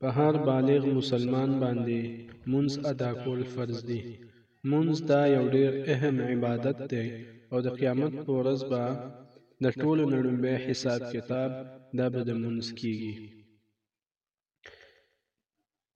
په هر بالغ مسلمان باندې مونږ ادا کول فرض دي مونږ دا یو ډیر اهم عبادت دی او د قیامت په ورځ به د ټولو نړمبه حساب کتاب دا به د مونږ کیږي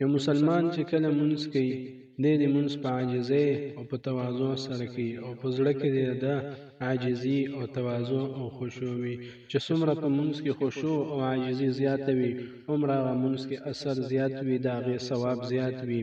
یو مسلمان چې کله مونځ کوي، دی د مونځ په عاجزۍ او په تواضع سره کوي او په زړه کې دې د ده عاجزي او تواضع او خشوع وي. چې څومره په مونځ کې خشوع او عاجزي زیاته وي، هومره هغه مونځ کې اثر زیات وي، د هغې ثواب زیات وي.